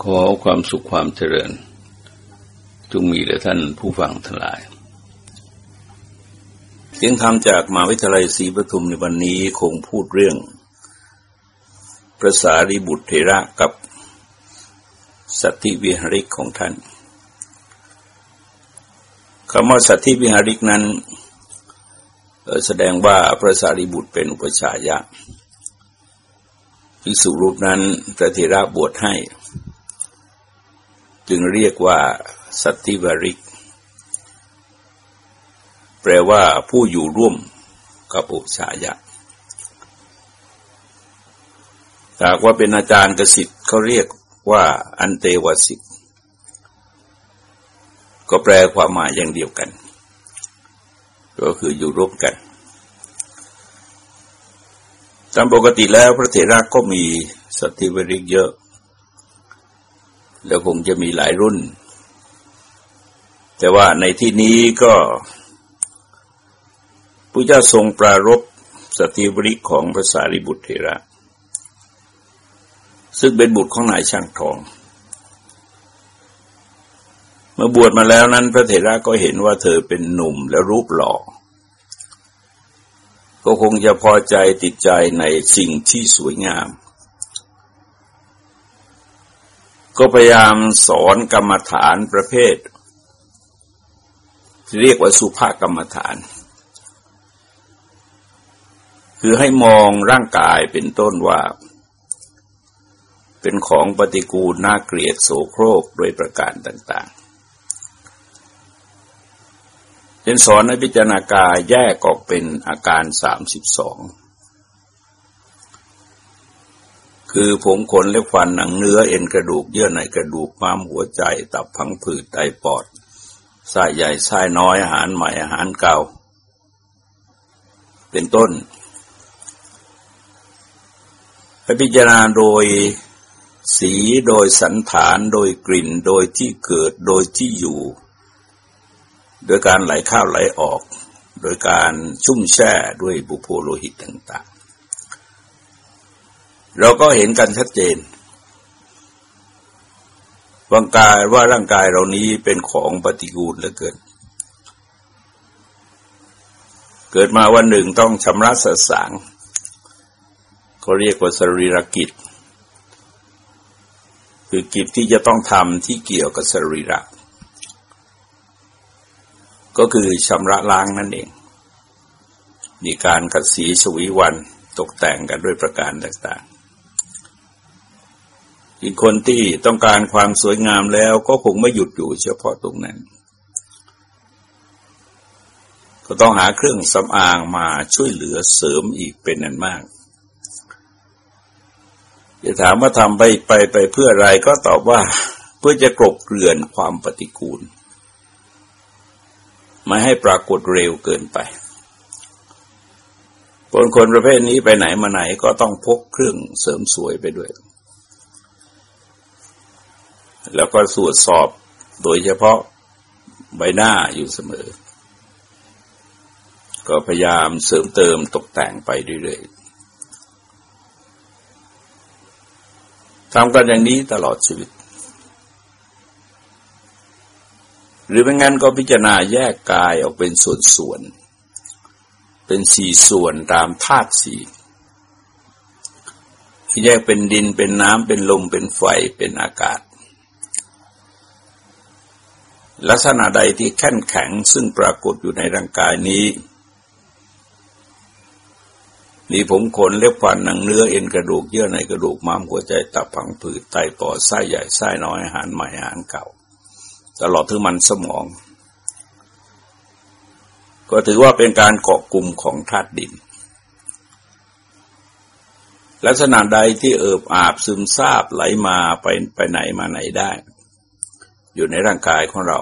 ขอความสุขความเจริญ จงมีแด่ท่านผู้ฟังทั้งหลาย เสียงธรรมจากมหาวิทยาลัยศรีปทุมในวันนี้คงพูดเรื่องพระสารีบุตรเทระกับสัตธิวิหริกของท่านคำว่าสัตธิวิหริกนั้นแสดงว่าพระสารีบุตรเป็นอุปชายะภิกษุรูปนั้นพระเทระบวชให้ จึงเรียกว่าสัตติวริก แปลว่าผู้อยู่ร่วมกับอุชายะหากว่าเป็นอาจารย์กสิทธิ์เขาเรียกว่าอันเตวสิทธิ์ก็แปลความหมายอย่างเดียวกัน ก็คืออยู่ร่วมกัน ตามปกติแล้วพระเถระก็มีสติวริกเยอะ แล้วคงจะมีหลายรุ่น แต่ว่าในที่นี้ก็พระเจ้าทรงปรารบสติวริของพระสารีบุตรเถระ ซึ่งเป็นบุตรของนายช่างทอง เมื่อบวชมาแล้วนั้น พระเถระก็เห็นว่าเธอเป็นหนุ่มและรูปหล่อ ก็คงจะพอใจติดใจในสิ่งที่สวยงาม ก็พยายามสอนกรรมฐานประเภท เรียกว่าสุภากรรมฐาน คือให้มองร่างกายเป็นต้นว่า เป็นของปฏิกูลน่าเกลียดโสโครกโดยประการต่างๆเป็นสอนให้พิจารณากายแยกออกเป็นอาการสามสิบสอง คือผมขนเล็บฟันหนังเนื้อเอ็นกระดูกเยื่อในกระดูกม้ามหัวใจตับพังผืดไตปอดไส้ใหญ่ไส้น้อยอาหารใหม่อาหารเก่า เป็นต้นให้พิจารณาโดยสีโดยสันฐานโดยกลิ่นโดยที่เกิดโดยที่อยู่ โดยการไหลเข้าไหลออก โดยการชุ่มแช่ด้วยบุโพโลหิตต่าง เราก็เห็นกันชัดเจนร่างกายว่าร่างกายเรานี้เป็นของปฏิกูลเหลือเกิน เกิดมาวันหนึ่งต้องชำระสสางเขาเรียกว่าสรีรกิจ คือกิจที่จะต้องทำที่เกี่ยวกับสรีระ ก็คือชำระล้างนั่นเอง มีการกัดสีสวีวันตกแต่งกันด้วยประการต่างๆ อีกคนที่ต้องการความสวยงามแล้วก็คงไม่หยุดอยู่เฉพาะตรงนั้น ก็ต้องหาเครื่องสำอางมาช่วยเหลือเสริมอีกเป็นนันมากจะถามว่าทำไปไปไปเพื่ออะไรก็ตอบว่าเพื่อจะกลบเกลื่อนความปฏิกูล ไม่ให้ปรากฏเร็วเกินไปคนคนประเภทนี้ไปไหนมาไหนก็ต้องพกเครื่องเสริมสวยไปด้วย แล้วก็สวดสอบโดยเฉพาะใบหน้าอยู่เสมอ ก็พยายามเสริมเติมตกแต่งไปเรื่อยๆทำกันอย่างนี้ตลอดชีวิต หรือไม่งั้นก็พิจารณาแยกกายออกเป็นส่วนๆ เป็นสี่ส่วนตามธาตุสี่แยกเป็นดินเป็นน้ำเป็นลมเป็นไฟเป็นอากาศ ลักษณะใดที่แข็งแข็งซึ่งปรากฏอยู่ในร่างกายนี้ มีผมขนเล็บฟันหนังเนื้อเอ็นกระดูกเยื่อในกระดูกม้ามหัวใจตับผังผืดไตปอดไส้ใหญ่ไส้น้อยอาหารใหม่อาหารเก่า ตลอดถึงมันสมอง ก็ถือว่าเป็นการเกาะกลุ่มของธาตุดิน ลักษณะใดที่เอิบอาบซึมซาบไหลมาไปไปไหนมาไหนได้ อยู่ในร่างกายของเรา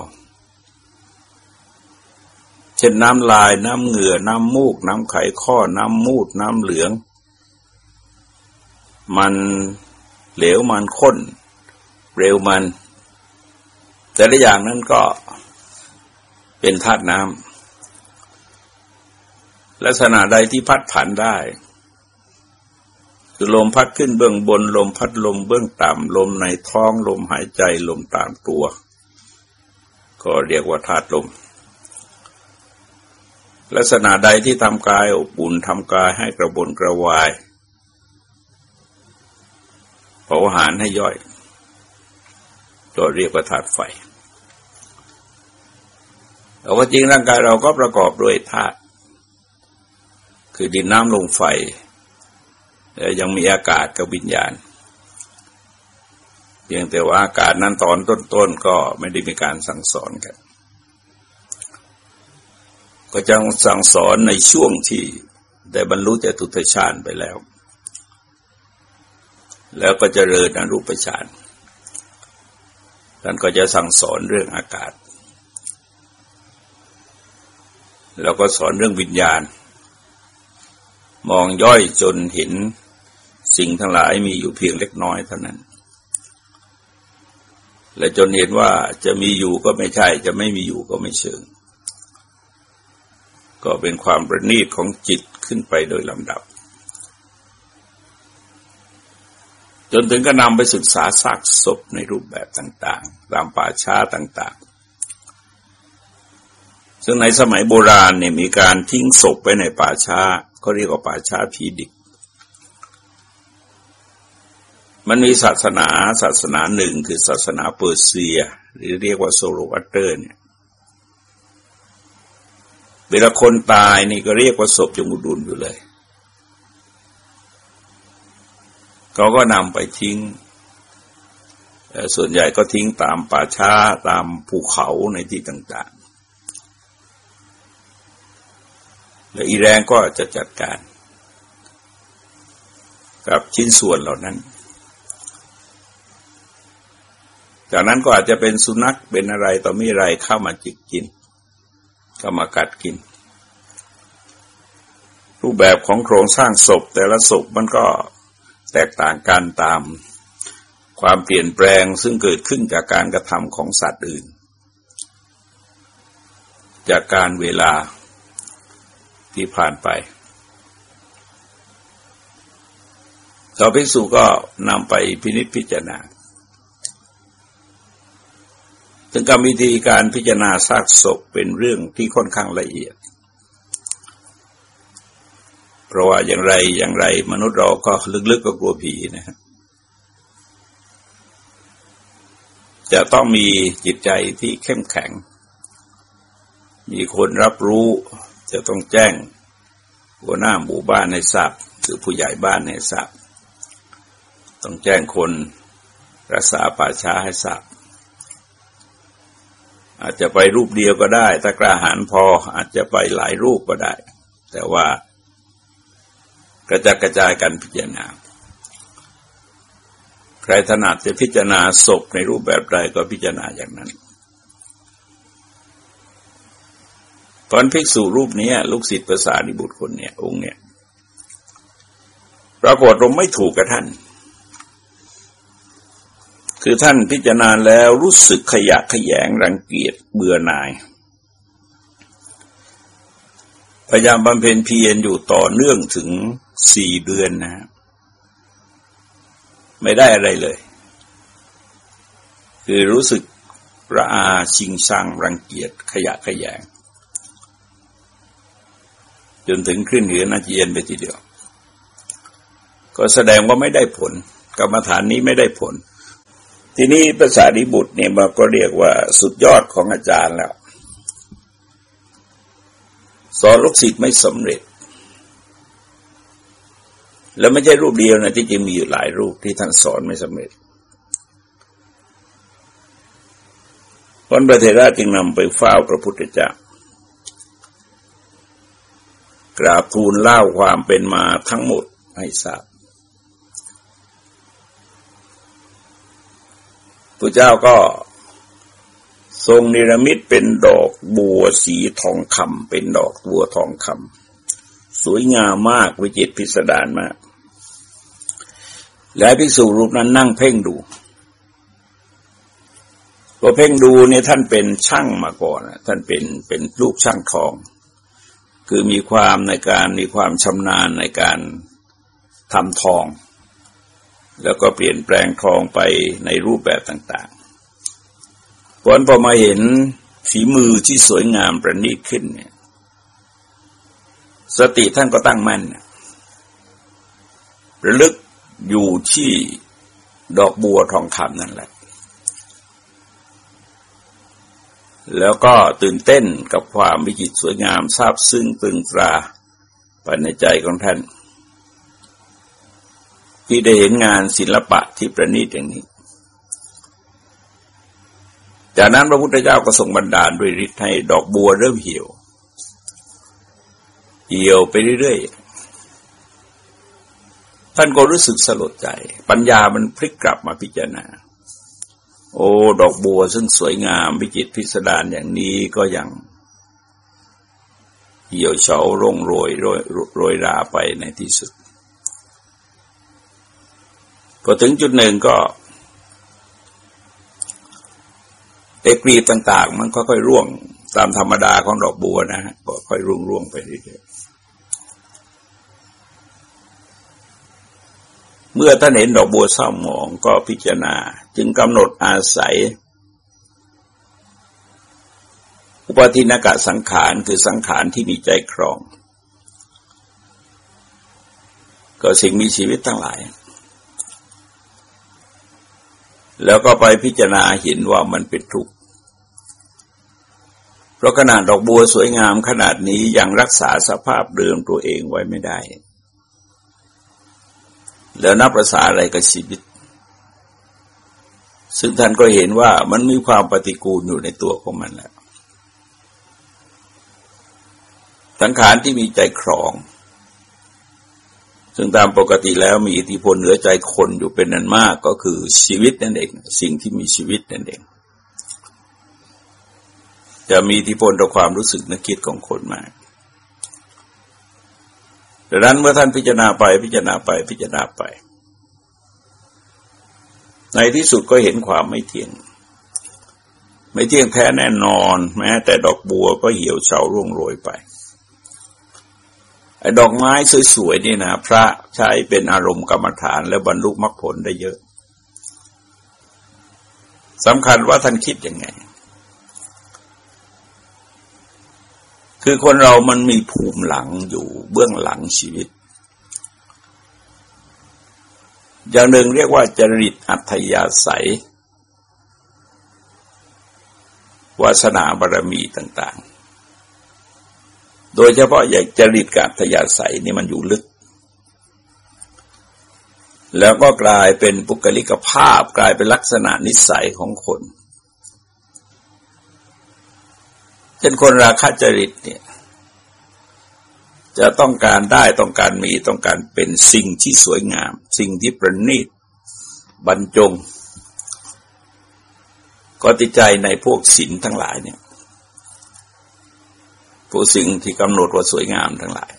เช่นน้ำลายน้ำเหงื่อ น้ำมูก น้ำไขข้อ น้ำมูด น้ำเหลือง มันเหลวมันข้น เร็วมัน แต่ละอย่างนั้นก็เป็นธาตุน้ำลักษณะใดที่พัดผันได้ คือลมพัดขึ้นเบื้องบน ลมพัดลมเบื้องต่ำลมในท้องลมหายใจลมตามตัว ก็เรียกว่าธาตุลม ลักษณะใดที่ทำกายอบอุ่นทำกายให้กระบนกระวายเผาอาหารให้ย่อยก็เรียกว่าธาตุไฟแต่ว่าจริงร่างกายเราก็ประกอบด้วยธาตุคือดินน้ำลมไฟ ยังมีอากาศกับวิญญาณ เพียงแต่ว่าอากาศนั้นตอนต้นๆก็ไม่ได้มีการสั่งสอนกัน ก็จะสั่งสอนในช่วงที่ได้บรรลุแต่ตุตฌานไปแล้ว แล้วก็จเจริญอรูปฌานท่านก็จะสั่งสอนเรื่องอากาศ แล้วก็สอนเรื่องวิญญาณ มองย่อยจนเห็น สิ่งทั้งหลายมีอยู่เพียงเล็กน้อยเท่านั้น และจนเห็นว่าจะมีอยู่ก็ไม่ใช่ จะไม่มีอยู่ก็ไม่เชิง ก็เป็นความประณีตของจิตขึ้นไปโดยลำดับ จนถึงก็นำไปศึกษาซากศพในรูปแบบต่างๆ ตามป่าช้าต่าง ๆ ซึ่งในสมัยโบราณเนี่ยมีการทิ้งศพไปในป่าช้าเขาเรียกว่าป่าช้าผีดิบ มันมีศาสนาศาสนาหนึ่งคือศาสนาเปอร์เซีย หรือเรียกว่าโซโรแอสเตอร์เนี่ยเวลาคนตายนี่ก็เรียกว่าศพจมูดุลอยู่เลยเขาก็นำไปทิ้ง ส่วนใหญ่ก็ทิ้งตามป่าช้าตามภูเขาในที่ต่างๆ และอีแรงก็จะจัดการ กับชิ้นส่วนเหล่านั้น จากนั้นก็อาจจะเป็นสุนัขเป็นอะไรต่อมีอะไรเข้ามาจิกกิน เข้ามากัดกิน รูปแบบของโครงสร้างศพแต่ละศพมันก็แตกต่างกันตามความเปลี่ยนแปลงซึ่งเกิดขึ้นจากการกระทำของสัตว์อื่น จากการเวลาที่ผ่านไปต่อพิสูก็นำไปพินิจพิจารณา ถึงกรรมวิธีการพิจารณาซากศพเป็นเรื่องที่ค่อนข้างละเอียด เพราะว่าอย่างไรอย่างไร มนุษย์เราก็ลึกๆก็กลัวผีนะครับจะต้องมีจิตใจที่เข้มแข็ง มีคนรับรู้ จะต้องแจ้งหัวหน้าหมู่บ้านในทราบคือผู้ใหญ่บ้านในทราบ ต้องแจ้งคนรักษาป่าช้าให้ทราบ อาจจะไปรูปเดียวก็ได้ ถ้ากระหารพออาจจะไปหลายรูปก็ได้ แต่ว่ากระจัดกระจายกันพิจารณา ใครถนัดจะพิจารณาศพในรูปแบบใดก็พิจารณาอย่างนั้นตอนภิกษุรูปนี้ลูกศิษย์ภาษาดิบุตรคนเนี่ยองค์เนี่ยปรากฏเราไม่ถูกกับท่าน คือท่านพิจารณาแล้วรู้สึกขยะขยงรังเกียจเบื่อหน่าย พยายามบำเพ็ญเพียรอยู่ต่อเนื่องถึงสี่เดือนนะ ไม่ได้อะไรเลย คือรู้สึกระอาชิงชังรังเกียจขยะขยง จนถึงขึ้นเหนือนาจียนไปทีเดียว ก็แสดงว่าไม่ได้ผล กรรมฐานนี้ไม่ได้ผล ทีนี้ภาษาดิบุตรเนี่ยมันก็เรียกว่าสุดยอดของอาจารย์แล้ว สอนลูกศิษย์ไม่สำเร็จ แล้วไม่ใช่รูปเดียวนะที่จริงมีอยู่หลายรูปที่ท่านสอนไม่สำเร็จพระเทระจึงนำไปเฝ้าพระพุทธเจ้ากราบทูลเล่าความเป็นมาทั้งหมดให้ทราบ พระเจ้าก็ทรงนิรมิตเป็นดอกบัวสีทองคำเป็นดอกบัวทองคำสวยงามมากวิจิตพิสดารมาก และภิกษุรูปนั้นนั่งเพ่งดูพอเพ่งดูเนี่ยท่านเป็นช่างมาก่อนท่านเป็นเป็นลูกช่างทอง คือมีความในการมีความชำนาญในการทำทอง แล้วก็เปลี่ยนแปลงทองไปในรูปแบบต่างๆผลพอมาเห็นฝีมือที่สวยงามประณีตขึ้นเนี่ยสติท่านก็ตั้งมั่นระลึกอยู่ที่ดอกบัวทองคำนั่นแหละ แล้วก็ตื่นเต้นกับความวิจิตรสวยงามซาบซึ้งตึงตราภายในใจของท่าน ที่ได้เห็นงานศิลปะที่ประณีตอย่างนี้ จากนั้นพระพุทธเจ้าก็ทรงบันดาลด้วยฤทธิ์ให้ดอกบัวเริ่มเหี่ยว เหี่ยวไปเรื่อยๆ ท่านก็รู้สึกสลดใจ ปัญญามันพลิกกลับมาพิจารณา โอ้ ดอกบัวซึ่งสวยงามวิจิตพิสดารอย่างนี้ก็ยังเหี่ยวเฉาร่งโรยโรยโรยราไปในที่สุด ก็ถึงจุดหนึ่งก็เอกรีต่าง ๆ มันค่อยๆร่วงตามธรรมดาของดอกบัวนะฮะก็ค่อยร่วงร่วงไปเรื่อยเมื่อท่านเห็นดอกบัวเศร้าหมองก็พิจารณา จึงกำหนดอาศัย อุปทินกะสังขารคือสังขารที่มีใจครอง ก็สิ่งมีชีวิตทั้งหลาย แล้วก็ไปพิจารณาเห็นว่ามันเป็นทุกข์เพราะขนาดดอกบัวสวยงามขนาดนี้ยังรักษาสภาพเดิมตัวเองไว้ไม่ได้ แล้วนับภาษาอะไรกับชีวิต ซึ่งท่านก็เห็นว่ามันมีความปฏิกูลอยู่ในตัวของมันแล้วสังขารที่มีใจครอง ซึ่งตามปกติแล้วมีอิทธิพลเหนือใจคนอยู่เป็นนันมากก็คือชีวิตนั่นเอง สิ่งที่มีชีวิตนั่นเอง จะมีอิทธิพลต่อความรู้สึกนึกคิดของคนมากดังนั้นเมื่อท่านพิจารณาไปพิจารณาไปพิจารณาไป ในที่สุดก็เห็นความไม่เที่ยง ไม่เที่ยงแท้แน่นอน แม้แต่ดอกบัวก็เหี่ยวเฉาร่วงโรยไป ดอกไม้สวยๆนี่นะพระใช้เป็นอารมณ์กรรมฐาน แล้วบรรลุมรรคผลได้เยอะสำคัญว่าท่านคิดยังไง คือคนเรามันมีภูมิหลังอยู่เบื้องหลังชีวิต อย่างหนึ่งเรียกว่าจริตอัธยาศัยวาสนาบารมีต่างๆ โดยเฉพาะอย่างจริตกับอัธยาศัยนี่มันอยู่ลึก แล้วก็กลายเป็นปุกลิกภาพกลายเป็นลักษณะนิสัยของคนเช่นคนราคะจริตเนี่ยจะต้องการได้ต้องการมีต้องการเป็นสิ่งที่สวยงาม สิ่งที่ประณีตบรรจง ก็ติดใจในพวกศิลทั้งหลายเนี่ย พวกสิ่งที่กำหนดว่าสวยงามทั้งหลาย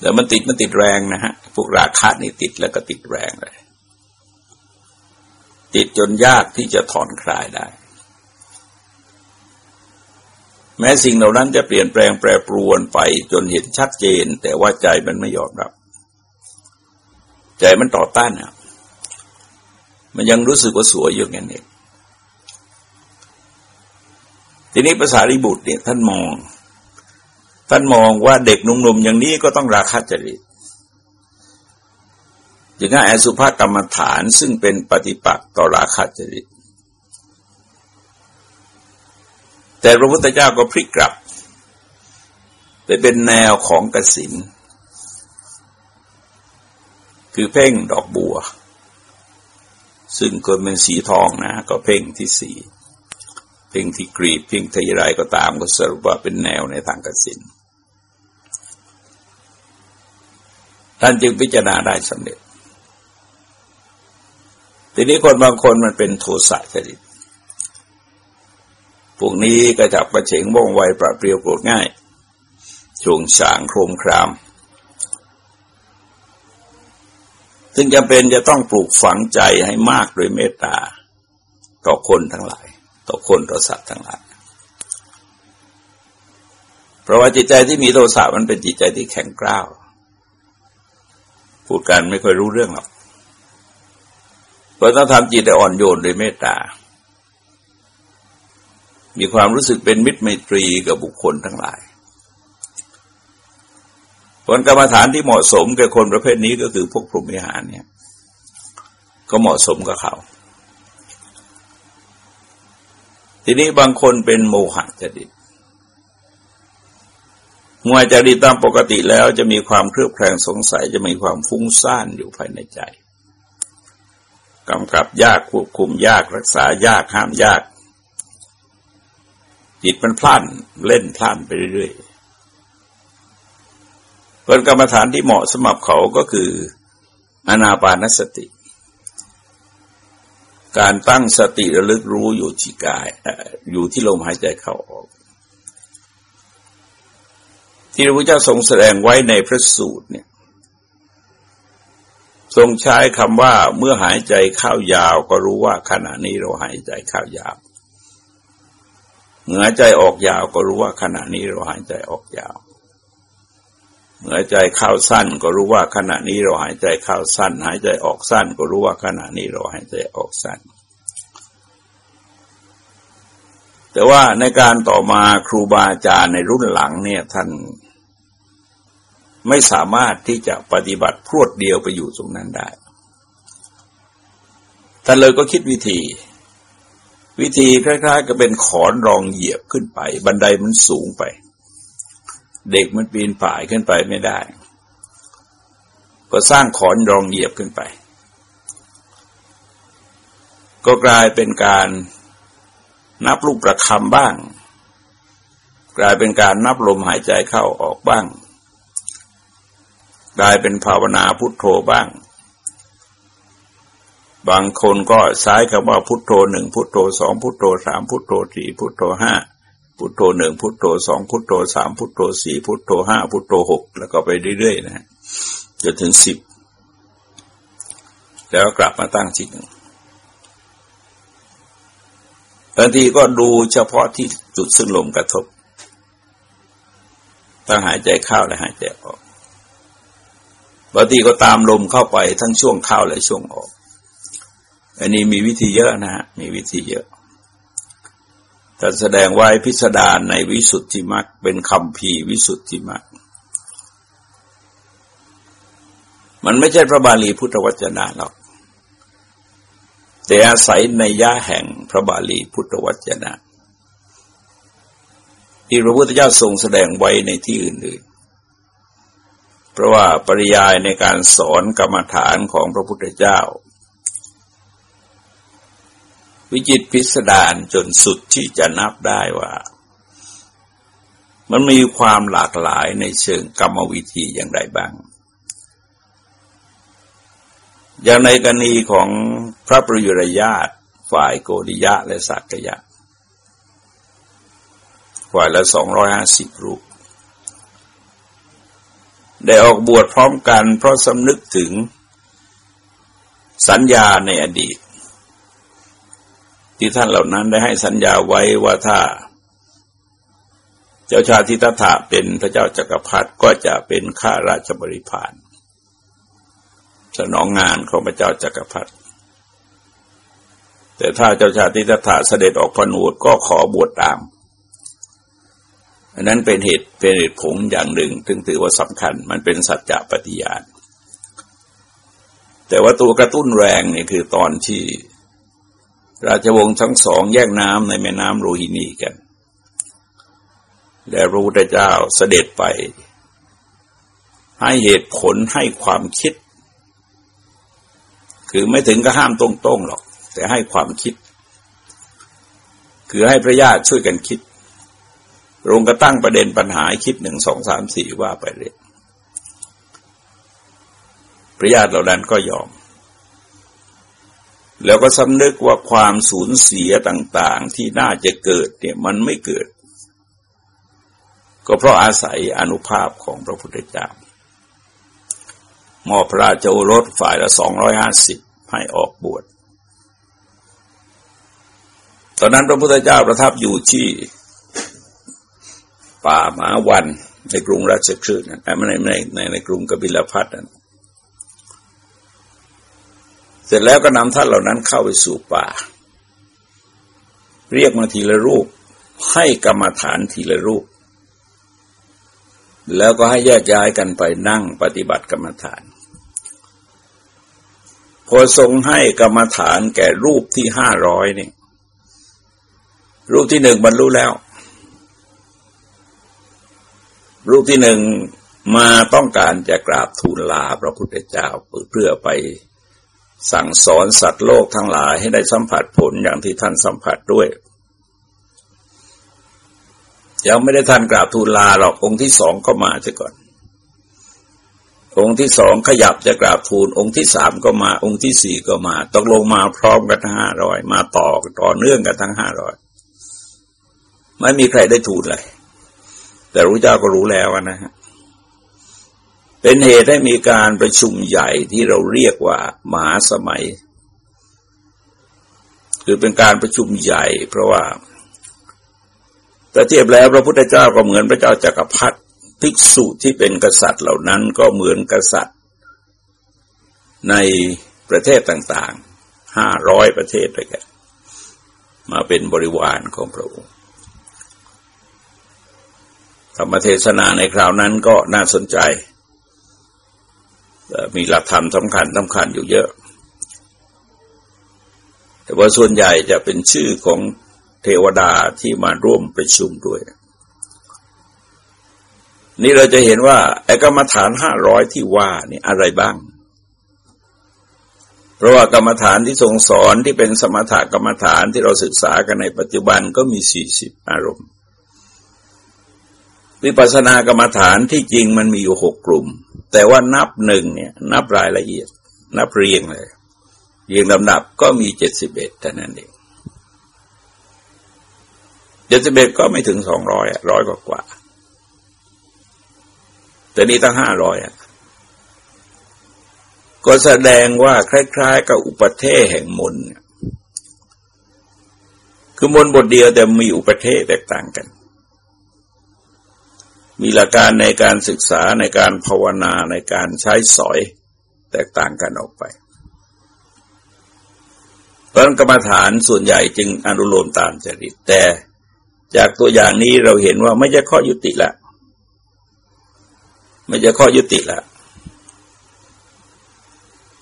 แต่มันติดมันติดแรงนะฮะพวกราคะนี่ติดแล้วก็ติดแรงเลย ติดจนยากที่จะถอนคลายได้ แม้สิ่งเหล่านั้นจะเปลี่ยนแปลงแปรปรวนไปจนเห็นชัดเจน แต่ว่าใจมันไม่ยอมรับ ใจมันต่อต้านอะมันยังรู้สึกว่าสวยอยู่งั้นเอง ทีนี้ภาษาริบุตรเนี่ยท่านมอง ท่านมองว่าเด็กหนุ่มๆอย่างนี้ก็ต้องราคะจริตอย่างนั้อสุภกรรมฐานซึ่งเป็นปฏิปักษ์ต่อราคะจริต แต่พระพุทธเจ้าก็พลิกกลับ ไปเป็นแนวของกสินคือเพ่งดอกบัว ซึ่งคนเป็นสีทองนะ ก็เพ่งที่สี เพ่งที่กรีดเพ่งที่ไรก็ตามก็สรุปว่าเป็นแนวในทางกสินท่านจึงพิจารณาได้สำเร็จ ทีนี้คนบางคนมันเป็นโทสะจริต พวกนี้กระจับกระเฉงว่องไวปราเปรียวโกรธง่ายช่วงสางโครมคราม ซึ่งจำเป็นจะต้องปลูกฝังใจให้มากโดยเมตตาต่อคนทั้งหลาย ต่อคนต่อสัตว์ทั้งหลายเพราะว่าจิตใจที่มีโทสะมันเป็นจิตใจที่แข็งกร้าวพูดกันไม่ค่อยรู้เรื่องหรอกเพราะต้องทำจิตอ่อนโยนโดยเมตตา มีความรู้สึกเป็นมิตรไมตรีกับบุคคลทั้งหลายผลกรรมฐานที่เหมาะสมกับคนประเภทนี้ก็คือพวกพรหมิหารเนี่ย ก็เหมาะสมกับเขา ทีนี้บางคนเป็นโมหะจดิตมวยจริตตามปกติแล้วจะมีความเครือบแคลงสงสัยจะมีความฟุ้งซ่านอยู่ภายในใจกำกับยากควบคุมยากรักษายากห้ามยากจิตมันพล่านเล่นพล่านไปเรื่อยๆเป็นกรรมฐานที่เหมาะสำหรับเขาก็คืออนาปานสติ การตั้งสติระลึกรู้อยู่ที่กายอยู่ที่ลมหายใจเข้าออก ที่พระพุทธเจ้าทรงแสดงไว้ในพระสูตรเนี่ย ทรงใช้คำว่าเมื่อหายใจเข้ายาวก็รู้ว่าขณะนี้เราหายใจเข้ายาวเมื่อหายใจออกยาวก็รู้ว่าขณะนี้เราหายใจออกยาว เมื่อหายใจเข้าสั้นก็รู้ว่าขณะนี้เราหายใจเข้าสั้น หายใจออกสั้นก็รู้ว่าขณะนี้เราหายใจออกสั้น แต่ว่าในการต่อมาครูบาอาจารย์ในรุ่นหลังเนี่ยท่านไม่สามารถที่จะปฏิบัติพรวดเดียวไปอยู่ตรงนั้นได้ท่านเลยก็คิดวิธี วิธีคล้ายๆกับเป็นขอนรองเหยียบขึ้นไป บันไดมันสูงไป เด็กมันปีนป่ายขึ้นไปไม่ได้ ก็สร้างขอนรองเหยียบขึ้นไป ก็กลายเป็นการนับลูกประคำบ้าง กลายเป็นการนับลมหายใจเข้าออกบ้าง กลายเป็นภาวนาพุทโธบ้าง บางคนก็ใช้คำว่าพุทโธหนึ่งพุทโธสองพุทโธสามพุทโธสี่พุทโธห้า พุทโธหนึ่งพุทโธสองพุทโธสามพุทโธสี่พุทโธห้าพุทโธหกแล้วก็ไปเรื่อยๆนะจนถึงสิบแล้วกลับมาตั้งจิตบางทีก็ดูเฉพาะที่จุดซึ่งลมกระทบตั้งหายใจเข้าและหายใจออกบางทีก็ตามลมเข้าไปทั้งช่วงเข้าและช่วงออก อันนี้มีวิธีเยอะนะฮะมีวิธีเยอะ แต่แสดงไว้พิสดารในวิสุทธิมรรคเป็นคำพีวิสุทธิมรรคมันไม่ใช่พระบาลีพุทธวจนะหรอก แต่อาศัยในย่าแห่งพระบาลีพุทธวจนะ ที่พระพุทธเจ้าทรงแสดงไว้ในที่อื่นๆ เพราะว่าปริยายในการสอนกรรมฐานของพระพุทธเจ้า วิจิตพิสดารจนสุดที่จะนับได้ว่า มันมีความหลากหลายในเชิงกรรมวิธีอย่างไรบ้าง อย่างในกรณีของพระประยุรญาตฝ่ายโกริยะและสักยะฝ่ายละสองร้อยห้าสิบรูป ได้ออกบวชพร้อมกันเพราะสำนึกถึงสัญญาในอดีต ที่ท่านเหล่านั้นได้ให้สัญญาไว้ว่าถ้า เจ้าชาติตถะเป็นพระเจ้าจักรพรรดิก็จะเป็นข้าราชบริพารสนองงานของพระเจ้าจักรพรรดิแต่ถ้าเจ้าชาติตถะเสด็จออกพนวดก็ขอบวชตามอันนั้นเป็นเหตุเป็นเหตุผลอย่างหนึ่งซึ่งถือว่าสำคัญ มันเป็นสัจจะปฏิญาณแต่ว่าตัวกระตุ้นแรงนี่คือตอนที่ ราชวงศ์ทั้งสองแยกน้ำในแม่น้ำโรฮินีกัน และพระพุทธเจ้าเสด็จไป ให้เหตุผลให้ความคิด คือไม่ถึงก็ห้ามตรงๆหรอก แต่ให้ความคิด คือให้พระญาติช่วยกันคิดรงก็ตั้งประเด็นปัญหาคิดหนึ่งสองสามสี่ว่าไปเลยพระญาติเหล่านั้นก็ยอม แล้วก็สำนึกว่าความสูญเสียต่างๆ ที่น่าจะเกิดเนี่ยมันไม่เกิด ก็เพราะอาศัยอนุภาพของพระพุทธเจ้ามอบพระราชโอรสฝ่ายละสองร้อยห้าสิบให้ออกบวช ตอนนั้นพระพุทธเจ้าประทับอยู่ที่ป่าหมาวันในกรุงราชคฤห์นะไม่ในในในในกรุงกบิลพัทนะ เสร็จแล้วก็นำท่านเหล่านั้นเข้าไปสู่ป่า เรียกมาทีละรูป ให้กรรมฐานทีละรูป แล้วก็ให้แยกย้ายกันไปนั่งปฏิบัติกรรมฐาน พอทรงให้กรรมฐานแก่รูปที่ห้าร้อยนี่รูปที่หนึ่งบรรลุแล้ว รูปที่หนึ่งมาต้องการจะกราบทูลลาพระพุทธเจ้าเพื่อไป สั่งสอนสัตว์โลกทั้งหลายให้ได้สัมผัสผลอย่างที่ท่านสัมผัสด้วย ยังไม่ได้ท่านกราบทูลลาหรอกองค์ที่สองก็มาซะก่อน องค์ที่สองขยับจะกราบทูล องค์ที่สามก็มา องค์ที่สี่ก็มาตกลงมาพร้อมกันห้าร้อยมาต่อต่อเนื่องกันทั้งห้าร้อยไม่มีใครได้ทูลเลยแต่รู้เจ้าก็รู้แล้วนะฮะ เป็นเหตุให้มีการประชุมใหญ่ที่เราเรียกว่ามหาสมัย คือเป็นการประชุมใหญ่ เพราะว่าแต่เทียบแล้วพระพุทธเจ้าก็เหมือนพระเจ้าจากักรพรรดิภิกษุที่เป็นกษัตริย์เหล่านั้นก็เหมือนกษัตริย์ ในประเทศต่างๆห้าร้อยประเทศเลยกันมาเป็นบริวารของพระองค์ธรรมเทศนาในคราวนั้นก็น่าสนใจ มีหลักธรรมสำคัญสำคัญอยู่เยอะ แต่ว่าส่วนใหญ่จะเป็นชื่อของเทวดาที่มาร่วมประชุมด้วย นี่เราจะเห็นว่าไอ้กรรมฐานห้าร้อยที่ว่านี่อะไรบ้าง เพราะว่ากรรมฐานที่ทรงสอนที่เป็นสมถกรรมฐานที่เราศึกษากันในปัจจุบันก็มีสี่สิบอารมณ์ วิปัสสนากรรมฐานที่จริงมันมีอยู่หกกลุ่ม แต่ว่านับหนึ่งเนี่ยนับรายละเอียด นับเรียงเลย เรียงลำดับก็มีเจ็ดสิบเอ็ดเท่นั้นเองเจ็ดสิบเอ็ดก็ไม่ถึงสองร้อยร้อยกว่ากว่า แต่นี่ตั้งห้าร้อยอะก็แสดงว่าคล้าย ๆ กับอุปเทศแห่งมน คือมนบทเดียวแต่มีอุปเทศแตกต่างกัน มีหลักการในการศึกษาในการภาวนาในการใช้สอยแตกต่างกันออกไปเพราะกรรมฐานส่วนใหญ่จึงอนุโลมตามจริต แต่จากตัวอย่างนี้เราเห็นว่าไม่ใช่ข้อยุติละ ไม่ใช่ข้อยุติละ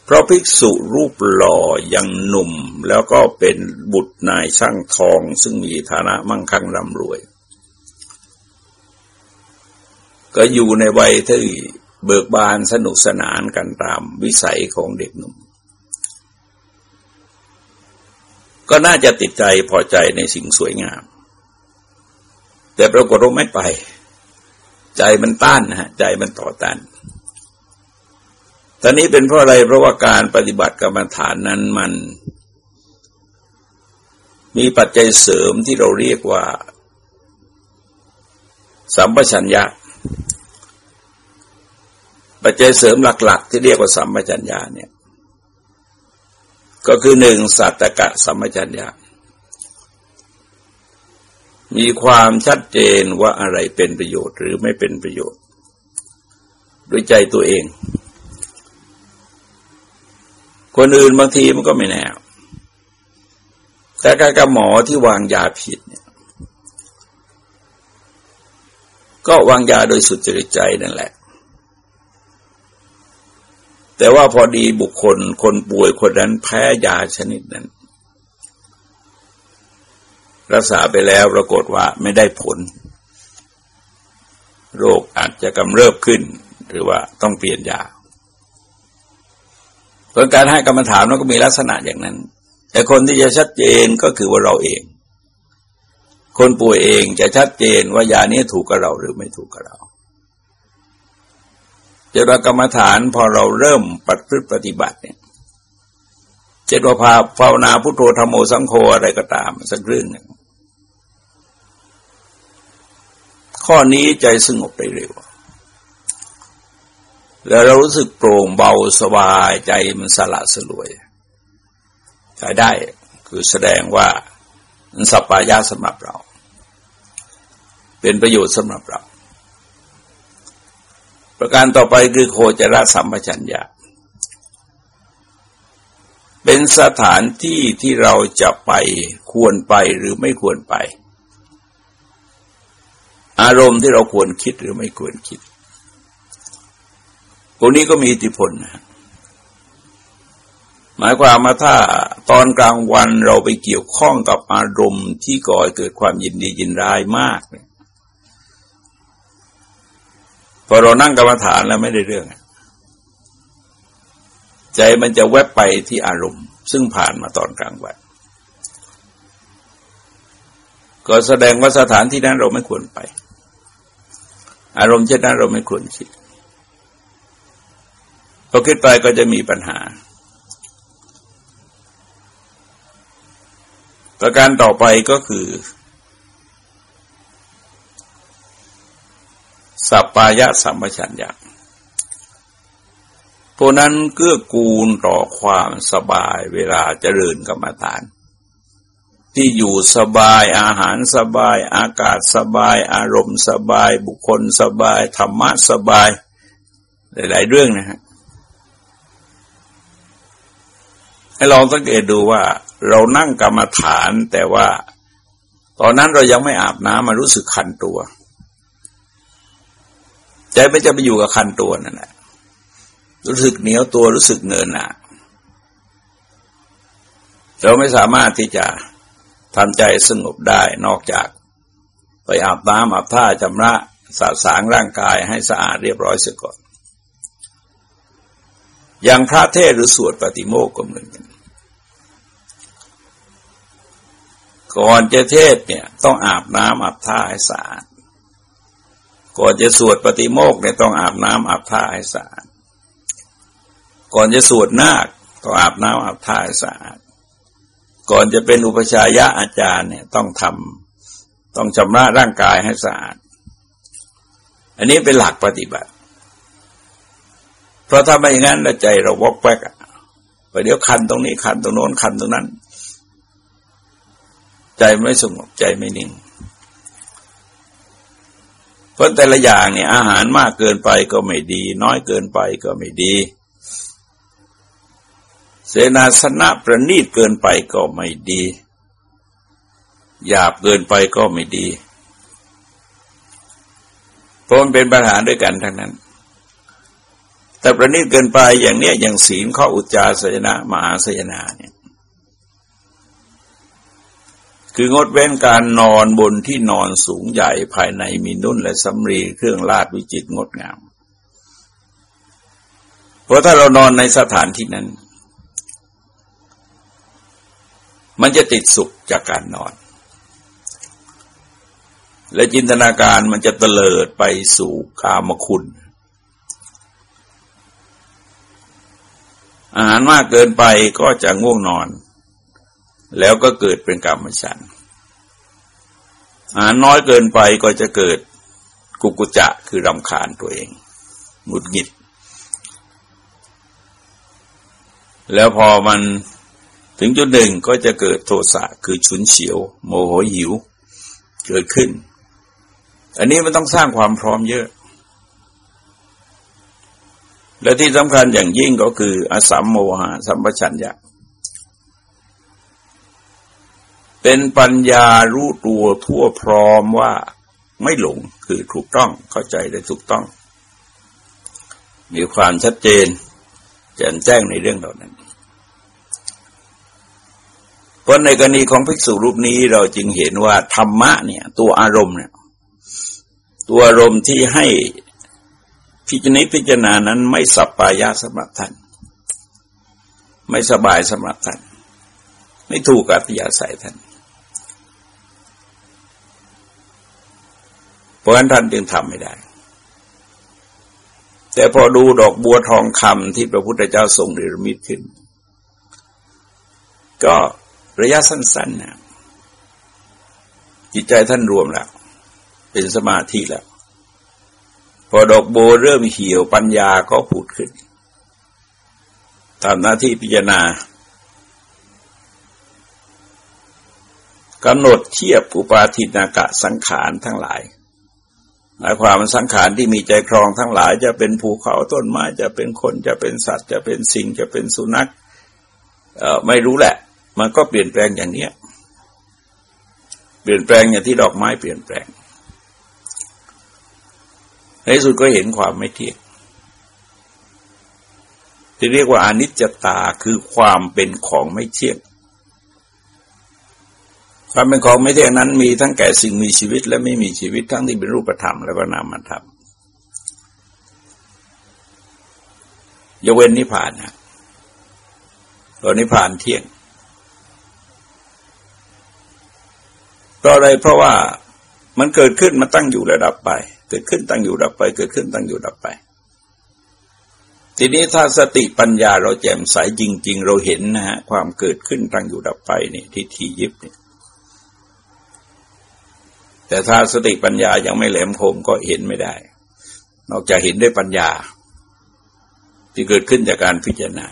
เพราะภิกษุรูปหล่อยังหนุ่มแล้วก็เป็นบุตรนายช่างทอง ซึ่งมีฐานะมั่งคั่งร่ำรวย ก็อยู่ในวัยที่เบิกบานสนุกสนานกันตามวิสัยของเด็กหนุ่ม ก็น่าจะติดใจพอใจในสิ่งสวยงาม แต่ปรากฏว่าไม่ไป ใจมันต้านนะฮะใจมันต่อต้านตอนนี้เป็นเพราะอะไรเพราะว่าการปฏิบัติกรรมฐานนั้นมัน มีปัจจัยเสริมที่เราเรียกว่า สัมปชัญญะ ปัจจัยเสริมหลัก ๆ ที่เรียกว่าสัมปชัญญะเนี่ย ก็คือหนึ่งสัตตกะสัมปชัญญะมีความชัดเจนว่าอะไรเป็นประโยชน์หรือไม่เป็นประโยชน์ ด้วยใจตัวเอง คนอื่นบางทีมันก็ไม่แน่แต่การกับหมอที่วางยาผิดเนี่ย ก็วางยาโดยสุจริตใจนั่นแหละ แต่ว่าพอดีบุคคลคนป่วยคนนั้นแพ้ยาชนิดนั้น รักษาไปแล้วปรากฏว่าไม่ได้ผล โรคอาจจะกำเริบขึ้น หรือว่าต้องเปลี่ยนยาเพราะการให้กรรมฐานมันก็มีลักษณะอย่างนั้น แต่คนที่จะชัดเจนก็คือว่าเราเอง คนป่วยเองจะชัดเจนว่ายานี้ถูกกับเราหรือไม่ถูกกับเราจรกรรมฐานพอเราเริ่มปฏิปฏิบัติเนี่ยเจตวภาภาวนาพุทโธธรรมโอสังโฆอะไรก็ตาม สักเรื่องหนึ่งข้อนี้ใจสงบไปเร็ว แล้วเรารู้สึกโปร่งเบาสบายใจมันสละสลวยใช้ได้คือแสดงว่า สัปปายาสำหรับเรา เป็นประโยชน์สำหรับเรา ประการต่อไปคือโคจรสัมปชัญญะเป็นสถานที่ที่เราจะไปควรไปหรือไม่ควรไป อารมณ์ที่เราควรคิดหรือไม่ควรคิดพวกนี้ก็มีอิทธิพลนะ หมายความว่าถ้าตอนกลางวันเราไปเกี่ยวข้องกับอารมณ์ที่ก่อเกิดความยินดียินร้ายมากพอเรานั่งกรรมฐานแล้วไม่ได้เรื่อง ใจมันจะแวบไปที่อารมณ์ ซึ่งผ่านมาตอนกลางวันก็แสดงว่าสถานที่นั้นเราไม่ควรไป อารมณ์เช่นนั้นเราไม่ควรคิดพอคิดไปก็จะมีปัญหา ประการต่อไปก็คือ สัปปายะสัมปชัญญะพวกนั้นเกื้อกูลต่อความสบายเวลาเจริญกรรมฐาน ที่อยู่สบายอาหารสบาย อากาศสบาย อารมณ์สบาย บุคคลสบาย ธรรมะสบาย หลาย ๆ เรื่องนะฮะ ให้ลองสังเกตดูว่า เรานั่งกรรมฐานแต่ว่า ตอนนั้นเรายังไม่อาบน้ำมารู้สึกคันตัว ใจไม่จะไปอยู่กับคันตัวนั่นแหละรู้สึกเหนียวตัวรู้สึกเนินหนาเราไม่สามารถที่จะทำใจสงบได้นอกจาก ไปอาบน้ำอาบท่าจำระสาสางร่างกายให้สะอาดเรียบร้อยเสียก่อน อย่างพระเทศหรือสวดปฏิโมกข์ก็เหมือนกัน ก่อนจะเทศเนี่ยต้องอาบน้ำอาบท่าให้สะอาด ก่อนจะสวดปฏิโมกข์เนี่ยต้องอาบน้ำอาบท่าให้สะอาด ก่อนจะสวดนาคต้องอาบน้ำอาบท่าให้สะอาด ก่อนจะเป็นอุปชายะอาจารย์เนี่ยต้องทำต้องชำระร่างกายให้สะอาด อันนี้เป็นหลักปฏิบัติ เพราะถ้าไม่อย่างนั้นใจเราวอกแวกอะไปเดี๋ยวคันตรงนี้คันตรงโน้นคันตรงนั้น ใจไม่สงบใจไม่นิ่ง เพราะแต่ละอย่างเนี่ยอาหารมากเกินไปก็ไม่ดี น้อยเกินไปก็ไม่ดี เสนาสนะประณีตเกินไปก็ไม่ดีหยาบเกินไปก็ไม่ดีเพราะมันเป็นปัญหาด้วยกันทั้งนั้น แต่ประณีตเกินไปอย่างเนี้ยอย่างศีลข้ออุจจารสยนะมหาสยนาเนี่ยคืองดเว้นการนอนบนที่นอนสูงใหญ่ภายในมีนุ่นและสำรีเครื่องลาดวิจิตงดงาม เพราะถ้าเรานอนในสถานที่นั้น มันจะติดสุขจากการนอน และจินตนาการมันจะเตลิดไปสู่กามคุณ อาหารมากเกินไปก็จะง่วงนอน แล้วก็เกิดเป็นกรรมฉันอาหารน้อยเกินไปก็จะเกิดกุกุจะคือรำคาญตัวเองหงุดหงิด แล้วพอมันถึงจุดหนึ่งก็จะเกิดโทสะคือฉุนเฉียว โมโหหิว เกิดขึ้น อันนี้มันต้องสร้างความพร้อมเยอะ และที่สำคัญอย่างยิ่งก็คือ อสัมโมหะสัมปชัญญะ เป็นปัญญารู้ตัวทั่วพร้อมว่าไม่หลงคือถูกต้องเข้าใจได้ถูกต้อง มีความชัดเจนแจ่มแจ้งในเรื่องเหล่านั้นเพราะในกรณีของภิกษุรูปนี้เราจึงเห็นว่าธรรมะเนี่ย ตัวอารมณ์เนี่ย ตัวอารมณ์ที่ให้ พิจนิพิจารณานั้นไม่สับปายะสำหรับท่าน ไม่สบายสำหรับท่าน ไม่ถูกกับพิยาศัยท่านเพราะฉะนั้นท่านจึงทำไม่ได้ แต่พอดูดอกบัวทองคำที่พระพุทธเจ้าทรงเดรมิตขึ้น ก็ระยะสั้นๆนะจิตใจท่านรวมแล้ว เป็นสมาธิแล้ว อดอกโบเริ่มเหี่ยวปัญญาก็ผุดขึ้นตามหน้าที่พิจารณากำหนดเทียบอุปาทินากะสังขารทั้งหลายหมายความสังขารที่มีใจครองทั้งหลาย จะเป็นภูเขาต้นไม้จะเป็นคนจะเป็นสัตว์ จะเป็นสิ่งจะเป็นสุนัขไม่รู้แหละ มันก็เปลี่ยนแปลงอย่างเนี้ย เปลี่ยนแปลงอย่างที่ดอกไม้เปลี่ยนแปลง ในสุดก็เห็นความไม่เที่ยงที่เรียกว่าอนิจจตาคือความเป็นของไม่เที่ยงความเป็นของไม่เที่ยงนั้นมีทั้งแก่สิ่งมีชีวิตและไม่มีชีวิตทั้งที่เป็นรูปธรรมและก็นามธรรมยกเว้นนิพพานนะตัวนิพพานเที่ยงเพราะอะไรเพราะว่ามันเกิดขึ้นมาตั้งอยู่ระดับไป เกิดขึ้นตั้งอยู่ดับไป เกิดขึ้นตั้งอยู่ดับไป ทีนี้ถ้าสติปัญญาเราแจ่มใสจริง ๆ เราเห็นนะฮะความเกิดขึ้นตั้งอยู่ดับไปนี่ที่ทียิบเนี่ยแต่ถ้าสติปัญญายังไม่แหลมคมก็เห็นไม่ได้ นอกจากเห็นด้วยปัญญา ที่เกิดขึ้นจากการพิจารณา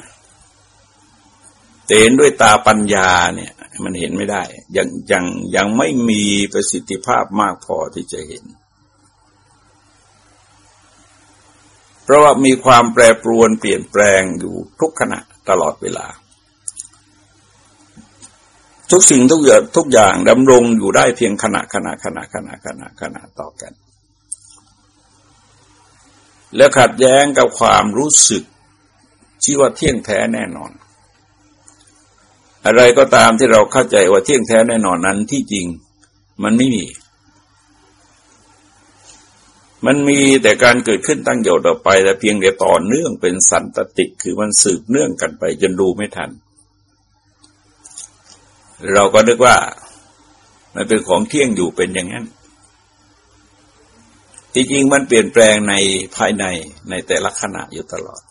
แต่เห็นด้วยตาปัญญาเนี่ย มันเห็นไม่ได้ ยังยังยังไม่มีประสิทธิภาพมากพอที่จะเห็น เพราะว่ามีความแปรปรวนเปลี่ยนแปลงอยู่ทุกขณะตลอดเวลา ทุกสิ่งทุกอย่างทุกอย่างดำรงอยู่ได้เพียงขณะขณะขณะขณะขณะขณะต่อกัน แล้วขัดแย้งกับความรู้สึกที่ว่าเที่ยงแท้แน่นอน อะไรก็ตามที่เราเข้าใจว่าเที่ยงแท้แน่นอนนั้นที่จริงมันไม่มี มันมีแต่การเกิดขึ้นตั้งโยต่อไป แต่เพียงแต่ต่อเนื่องเป็นสันตติคือมันสืบเนื่องกันไปจนดูไม่ทัน เราก็นึกว่ามันเป็นของเที่ยงอยู่เป็นอย่างนั้นจริงมันเปลี่ยนแปลงในภายในในแต่ละขณะอยู่ตลอด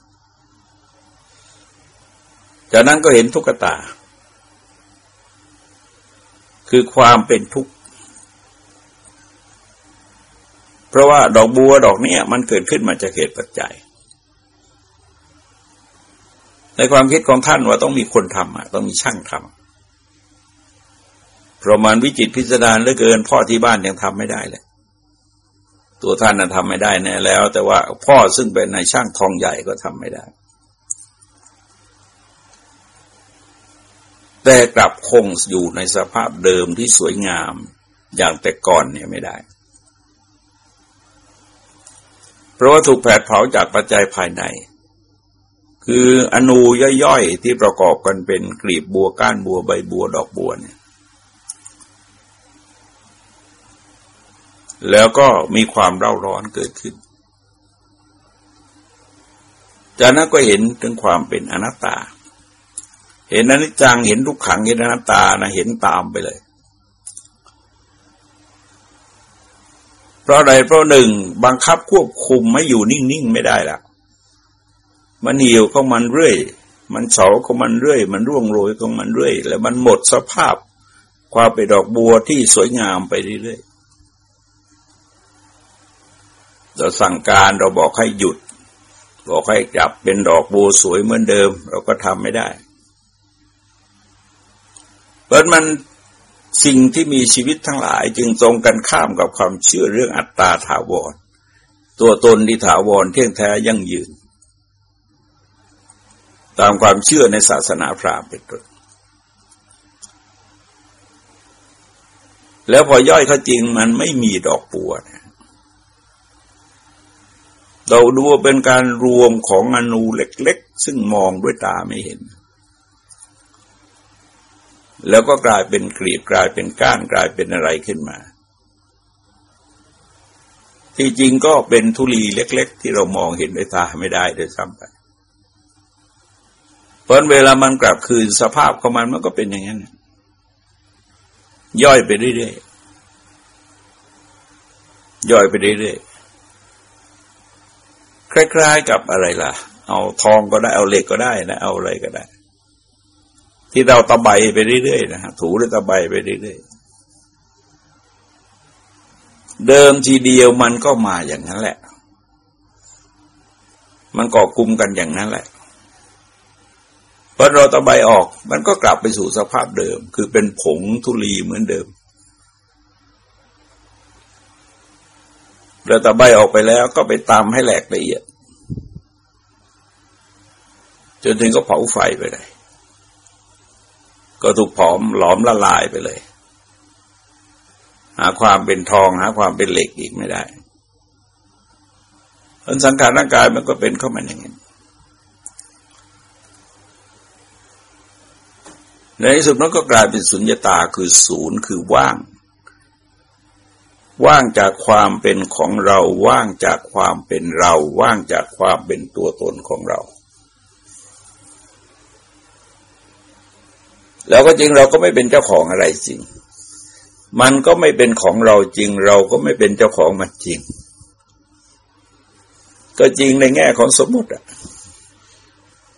จากนั้นก็เห็นทุกขตา คือความเป็นทุกข์ เพราะว่าดอกบัวดอกนี้มันเกิดขึ้นมาจากเหตุปัจจัย ในความคิดของท่านว่าต้องมีคนทำอะต้องมีช่างทำเพราะมันวิจิตพิสดารเหลือเกิน พ่อที่บ้านยังทำไม่ได้เลย ตัวท่านน่ะทำไม่ได้แน่แล้ว แต่ว่าพ่อซึ่งเป็นนายช่างทองใหญ่ก็ทำไม่ได้ แต่กลับคงอยู่ในสภาพเดิมที่สวยงามอย่างแต่ก่อนเนี่ยไม่ได้ เพราะว่าถูกแผดเผาจากปัจจัยภายใน คืออนูย่อยๆที่ประกอบกันเป็นกลีบบัวก้านบัวใบบัวดอกบัวเนี่ยแล้วก็มีความเร่าร้อนเกิดขึ้น จากนั้นก็เห็นถึงความเป็นอนัตตา เห็นอนิจจัง เห็นทุกขัง เห็นอนัตตานะเห็นตามไปเลย เพราะอะไรเพราะหนึ่งบังคับควบคุมไม่อยู่นิ่งๆไม่ได้ละมันหี่ยวของมันเรื่อย มันเฉาของมันเรื่อย มันร่วงโรยของมันเรื่อย แล้วมันหมดสภาพ ความเป็นดอกบัวที่สวยงามไปเรื่อยๆเราสั่งการเราบอกให้หยุด บอกให้กลับเป็นดอกบัวสวยเหมือนเดิม เราก็ทำไม่ได้เพราะมัน สิ่งที่มีชีวิตทั้งหลายจึงตรงกันข้ามกับความเชื่อเรื่องอัตตาถาวร ตัวตนที่ถาวรเที่ยงแท้ยั่งยืน ตามความเชื่อในศาสนาพราหมณ์เป็นต้นแล้วพอย่อยเขาจริงมันไม่มีดอกปัวนะเราดูว่าเป็นการรวมของอนูเล็ก ๆ ซึ่งมองด้วยตาไม่เห็น แล้วก็กลายเป็นกรีบกลายเป็นก้านกลายเป็นอะไรขึ้นมา ที่จริงก็เป็นทุลีเล็ก ๆ ที่เรามองเห็นด้วยตาไม่ได้ด้วยซ้ำไปเพราะเวลามันกลับคืนสภาพของมันมันก็เป็นอย่างนั้น ย่อยไปเรื่อยๆย่อยไปเรื่อยๆคล้ายๆกับอะไรล่ะ เอาทองก็ได้เอาเหล็กก็ได้นะ เอาอะไรก็ได้ ที่เราตะใบไปเรื่อยๆนะฮะถูหรือตะใบไปเรื่อยๆเดิมทีเดียวมันก็มาอย่างนั้นแหละ มันก่อกลุ่มกันอย่างนั้นแหละพอเราตะใบออกมันก็กลับไปสู่สภาพเดิม คือเป็นผงทุลีเหมือนเดิมเราตะใบออกไปแล้วก็ไปตามให้แหลกละเอียด จนถึงก็เผาไฟไปเลย ก็ถูกผอมหลอมละลายไปเลย หาความเป็นทองหาความเป็นเหล็กอีกไม่ได้ผลสังขารร่างกายมันก็เป็นเข้ามาอย่างนี้ในที่สุดมันก็กลายเป็นสุญญตาคือศูนย์คือว่าง ว่างจากความเป็นของเรา ว่างจากความเป็นเรา ว่างจากความเป็นตัวตนของเรา แล้วก็จริงเราก็ไม่เป็นเจ้าของอะไรจริง มันก็ไม่เป็นของเราจริง เราก็ไม่เป็นเจ้าของมันจริง ก็จริงในแง่ของสมมติอะ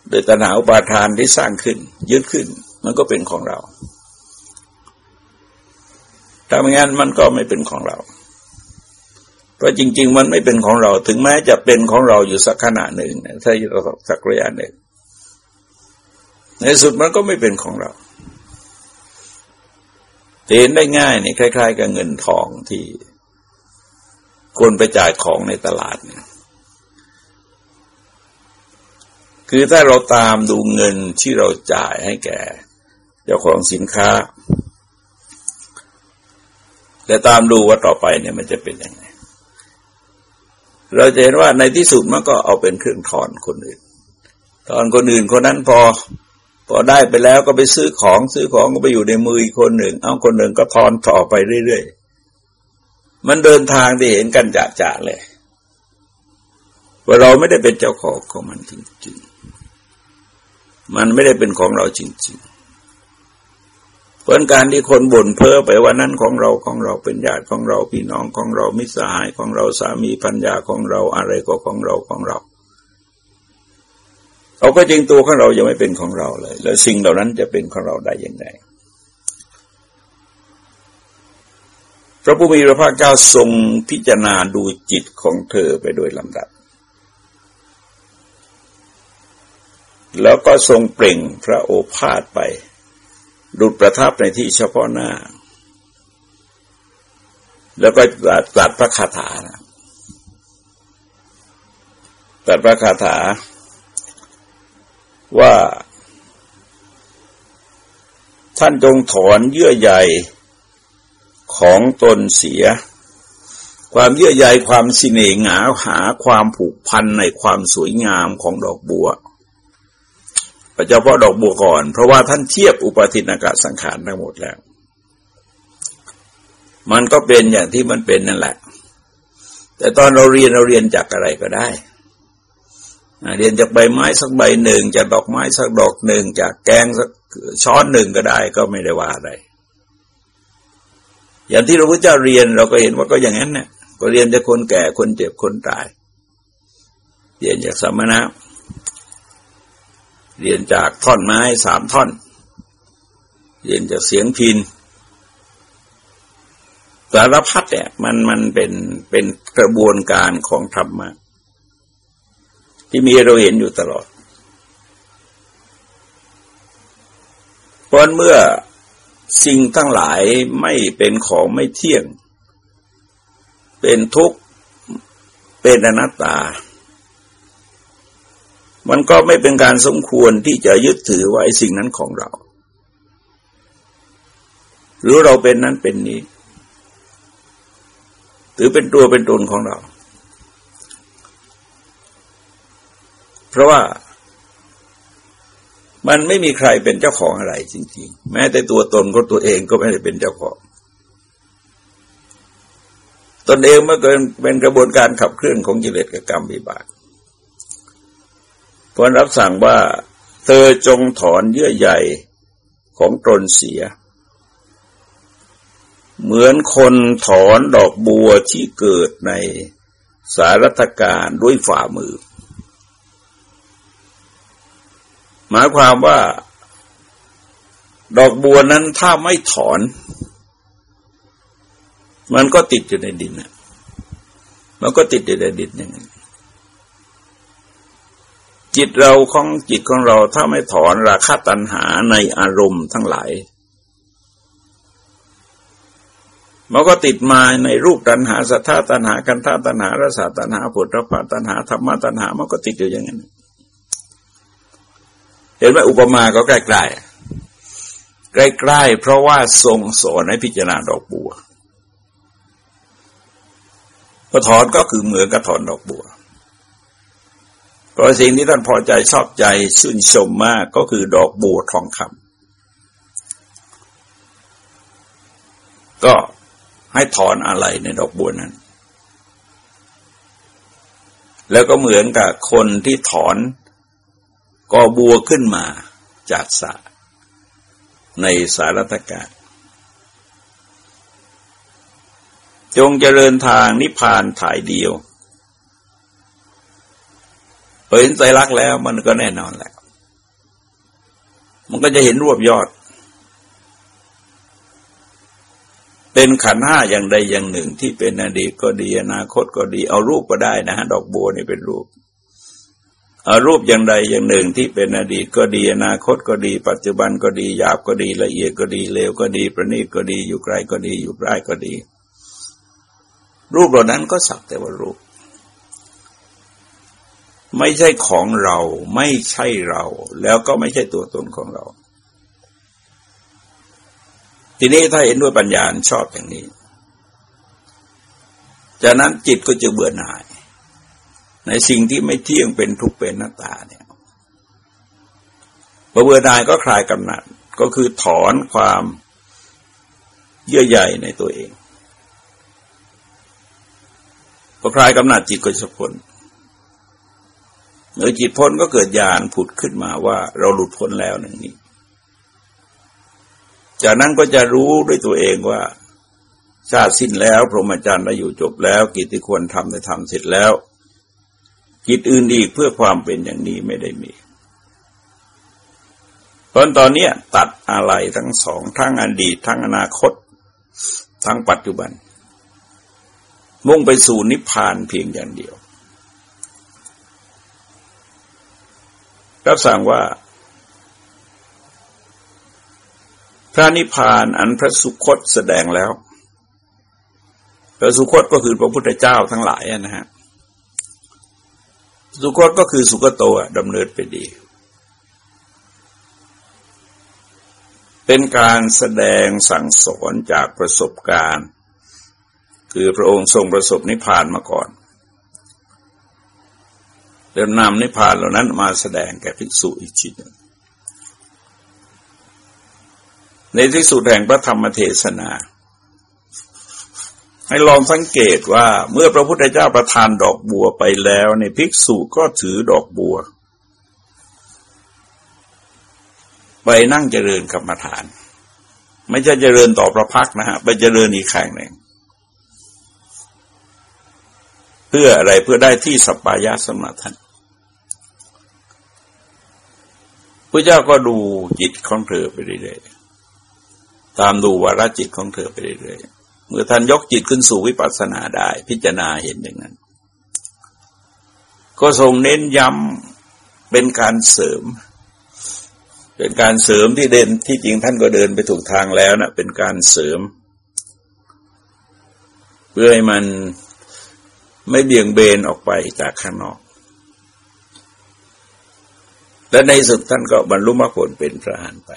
โดยตนาอุปาทานที่สร้างขึ้น ยึดขึ้น มันก็เป็นของเราถ้าไม่งั้นมันก็ไม่เป็นของเรา เพราะจริง ๆ มันไม่เป็นของเรา ถึงแม้จะเป็นของเราอยู่สักขณะหนึ่งถ้าเราสักระยะหนึ่งในสุดมันก็ไม่เป็นของเรา เห็นได้ง่ายนี่คล้าย ๆ กับเงินทองที่คนไปจ่ายของในตลาดเนี่ย คือถ้าเราตามดูเงินที่เราจ่ายให้แก่ เจ้าของสินค้า และตามดูว่าต่อไปเนี่ยมันจะเป็นยังไง เราจะเห็นว่าในที่สุดมันก็เอาเป็นเครื่องถอนคนอื่นถอนคนอื่นคนนั้นพอ พอได้ไปแล้วก็ไปซื้อของซื้อของก็ไปอยู่ในมืออีกคนหนึ่ง เอาคนหนึ่งก็ทอนต่อไปเรื่อยๆ มันเดินทางที่เห็นกันจะจะเลยว่าเราไม่ได้เป็นเจ้าของของมันจริงๆ มันไม่ได้เป็นของเราจริง ๆ เพราะการที่คนบ่นเพ้อไปว่านั่นของเราของเราเป็นญาติของเราพี่น้องของเรามิตรสหายของเราสามีพัญญาของเราอะไรก็ของเราของเรา เราก็จริงตัวของเรายังไม่เป็นของเราเลย แล้วสิ่งเหล่านั้นจะเป็นของเราได้อยังไงพระผู้มีพระภาคเจ้าทรงพิจารณาดูจิตของเธอไปโดยลำดับ แล้วก็ทรงเปล่งพระโอภาษไป ดุดประทับในที่เฉพาะหน้า แล้วก็ตรัสพระคาถาตรัสพระคาถา ว่า ท่านจงถอนเยื่อใยของตนเสีย ความเยื่อใยความสิเนหาหาความผูกพันในความสวยงามของดอกบัวเฉพาะดอกบัวก่อน เพราะว่าท่านเทียบอุปธินากาสังขารทั้งหมดแล้ว มันก็เป็นอย่างที่มันเป็นนั่นแหละ แต่ตอนเราเรียนเราเรียนจากอะไรก็ได้ เรียนจากใบไม้สักใบหนึ่งจากดอกไม้สักดอกหนึ่งจากแกงสักช้อนหนึ่งก็ได้ก็ไม่ได้ว่าอะไร อย่างที่เราพระเจ้าเรียนเราก็เห็นว่าก็อย่างนั้นเนี่ยก็เรียนจากคนแก่คนเจ็บคนตาย เรียนจากสมณะ เรียนจากท่อนไม้สามท่อน เรียนจากเสียงพินสารพัดเนี่ยมันมันเป็นเป็นกระบวนการของธรรมะ ที่มีเราเห็นอยู่ตลอดเพราะเมื่อสิ่งทั้งหลายไม่เป็นของไม่เที่ยง เป็นทุกข์เป็นอนัตตา มันก็ไม่เป็นการสมควรที่จะยึดถือว่าไอ้สิ่งนั้นของเรา หรือเราเป็นนั้นเป็นนี้ ถือเป็นตัวเป็นตนของเรา เพราะว่ามันไม่มีใครเป็นเจ้าของอะไรจริง ๆ แม้แต่ตัวตนก็ตัวเองก็ไม่ได้เป็นเจ้าของ ตนเองเมื่อเกินเป็นกระบวนการขับเคลื่อนของกิเลสกับกรรมวิบากพรรับสั่งว่า เธอจงถอนเยื่อใยของตนเสีย เหมือนคนถอนดอกบัวที่เกิดในสารัตการด้วยฝ่ามือ หมายความว่าดอกบัวนั้นถ้าไม่ถอน มันก็ติดอยู่ในดินนะมันก็ติดอยู่ในดินอย่างนั้จิตเราของจิตของเราถ้าไม่ถอนราคาตัณหาในอารมณ์ทั้งหลายมันก็ติดมาในรูปตัณหาสัทธาตัณหากันธาตัณหารสาตัณหาผลรพตัณหาธรรมตัณหามันก็ติดอยู่อย่างนั้น เห็นไหมอุปมาก็ใกล้ๆใกล้ๆเพราะว่าทรงสอนให้พิจารณาดอกบัวพอถอนก็คือเหมือนกับถอนดอกบัวเพราะสิ่งที่ท่านพอใจชอบใจชื่นชมมากก็คือดอกบัวทองคำก็ให้ถอนอะไรในดอกบัวนั้น แล้วก็เหมือนกับคนที่ถอน กอบัวขึ้นมาจากสระในสารตกาศจงเจริญทางนิพพานถ่ายเดียวเห็นใจรักแล้วมันก็แน่นอนแหละ มันก็จะเห็นรวบยอด เป็นขันห้าอย่างใดอย่างหนึ่งที่เป็นอดีตก็ดีอนาคตก็ดี เอารูปก็ได้นะฮะดอกบัวนี่เป็นรูป รูปอย่างใดอย่างหนึ่งที่เป็นอดีตก็ดีอนาคตก็ดี ปัจจุบันก็ดีหยาบก็ดีละเอียดก็ดีเลวก็ดี ประณีตก็ดีอยู่ไกลก็ดีอยู่ใกล้ก็ดี รูปเหล่านั้นก็สักแต่ว่ารูป ไม่ใช่ของเราไม่ใช่เรา แล้วก็ไม่ใช่ตัวตนของเรา ทีนี้ถ้าเห็นด้วยปัญญาชอบอย่างนี้ จากนั้นจิตก็จะเบื่อหน่าย ในสิ่งที่ไม่เที่ยงเป็นทุกข์เป็นหน้าตาเนี่ยพอเบื่อหน่ายก็คลายกำหนัดก็คือถอนความเยื่อใยในตัวเองพอคลายกำหนัดจิตก็จะพ้นเมื่อจิตพ้นก็เกิดญาณผุดขึ้นมาว่า เราหลุดพ้นแล้วหนึ่งนี้ จากนั้นก็จะรู้ด้วยตัวเองว่า ชาติสิ้นแล้ว พรหมจรรย์ได้อยู่จบแล้ว กิจที่ควรทำได้ทำเสร็จแล้ว กิจอื่นอีกเพื่อความเป็นอย่างนี้ไม่ได้มีตอนตอนนี้ตัดอะไรทั้งสองทั้งอดีต ทั้งอนาคต ทั้งปัจจุบัน มุ่งไปสู่นิพพานเพียงอย่างเดียวรับสั่งว่า พระนิพพานอันพระสุคตแสดงแล้ว พระสุคตก็คือพระพุทธเจ้าทั้งหลายนะฮะ สุคตก็คือสุกโตดำเนินไปดี เป็นการแสดงสั่งสอนจากประสบการณ์ คือพระองค์ทรงประสบนิพพานมาก่อนเริ่มนำนิพพานเหล่านั้นมาแสดงแก่ภิกษุอีกทีหนึ่งในที่สุดแห่งพระธรรมเทศนา ให้ลองสังเกตว่าเมื่อพระพุทธเจ้าประทานดอกบัวไปแล้วในภิกษุก็ถือดอกบัว ไปนั่งเจริญกรรมฐาน ไม่ใช่เจริญต่อประพักนะฮะไปเจริญอีกแข่งหนึ่งเพื่ออะไรเพื่อได้ที่สปายะสมาธิพระเจ้าก็ดูจิตของเธอไปเรื่อยๆตามดูวาระจิตของเธอไปเรื่อยๆ เมื่อท่านยกจิตขึ้นสู่วิปัสสนาได้ พิจารณาเห็นอย่างนั้น ก็ทรงเน้นย้ำเป็นการเสริม เป็นการเสริมที่เด่นที่จริงท่านก็เดินไปถูกทางแล้วนะเป็นการเสริม เพื่อให้มันไม่เบี่ยงเบนออกไปจากข้างนอกและในสุดท่านก็บรรลุมรรคผลเป็นพระอรหันต์ไป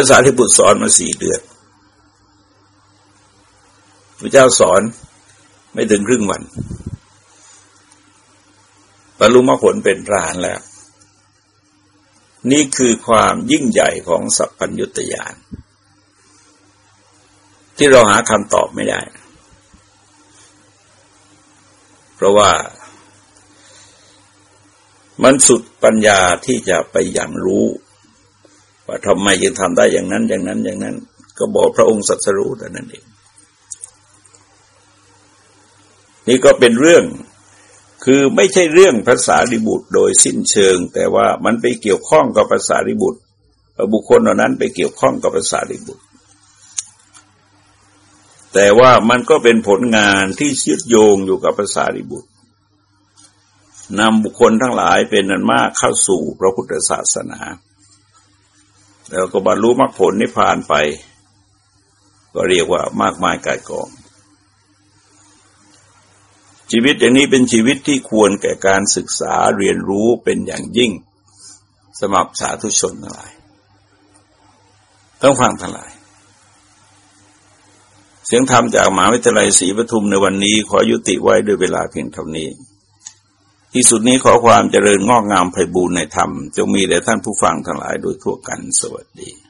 ภาษาที่บุตรสอนมาสี่เดือนพระเจ้าสอนไม่ถึงครึ่งวันบรรลุมรรคผลเป็นพระอรหันแล้ว นี่คือความยิ่งใหญ่ของสัพพัญญุตยานที่เราหาคำตอบไม่ได้ เพราะว่ามันสุดปัญญาที่จะไปอย่างรู้ ว่าทำไมยังทำได้อย่างนั้น อย่างนั้น อย่างนั้น ก็บอกพระองค์สัตรู้แต่นั้นเองนี่ก็เป็นเรื่องคือไม่ใช่เรื่องภาษาริบุตรโดยสิ้นเชิง แต่ว่ามันไปเกี่ยวข้องกับภาษาริบุตรบุคคลเหล่านั้นไปเกี่ยวข้องกับภาษาริบุตร แต่ว่ามันก็เป็นผลงานที่ยึดโยงอยู่กับภาษาริบุตรนำบุคคลทั้งหลายเป็นนันมากเข้าสู่พระพุทธศาสนา แล้วก็บรรลุมรรคผลนิพพานไป ก็เรียกว่ามากมายกายกอง ชีวิตอย่างนี้เป็นชีวิตที่ควรแก่การศึกษาเรียนรู้เป็นอย่างยิ่งสำหรับสาธุชนทั้งหลายต้องฟังทั้งหลาย เสียงธรรมจากมหาวิทยาลัยศรีปทุมในวันนี้ขอยุติไว้ด้วยเวลาเพียงเท่านี้ ที่สุดนี้ขอความเจริญงอกงามไพบูรณ์ในธรรม จงมีแด่ท่านผู้ฟังทั้งหลายโดยทั่วกันสวัสดี